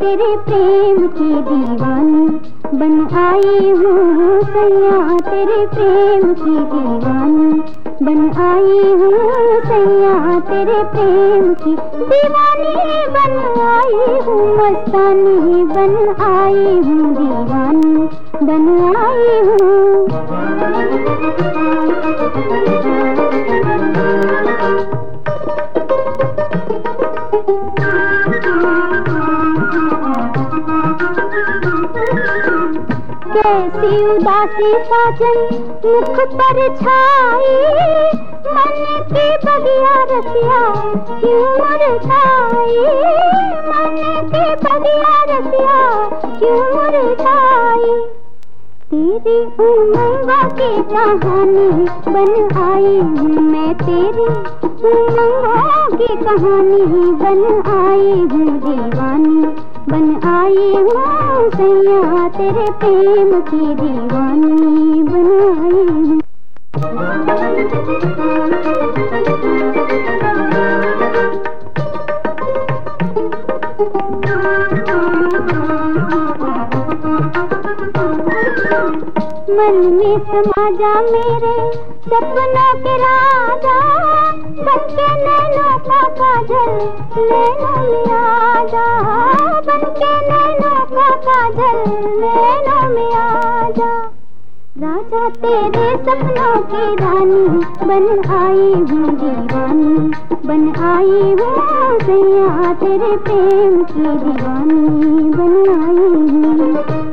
तेरे प्रेम की दीवानी बन आई हूँ सैया तेरे प्रेम की दीवानी। बन आई हूँ सैया तेरे प्रेम की दीवानी। बन आई हूँ मस्तानी। बन आई हूँ दीवानी। बन आई हूँ। कैसी उदासी साजन मुख पर छाई, मन की बगिया रसिया क्यों मुरझाई? मन की बगिया रसिया क्यों मुरझाई? तेरी उमंगा की कहानी बन आई हूँ मैं, तेरी उमंगा की कहानी बन आई हूँ दीवानी। बन आई हूँ सैया, तेरे प्रेम की दीवानी बन आई हूँ। मन में समा जा मेरे सपनों के राजा काजल नैनों में आ जा बन नैनों का काजल नैनों में आ जा राजा तेरे सपनों की रानी बन आई हूँ दीवानी बन आई हूँ सैया तेरे प्रेम की दीवानी बन आई हूँ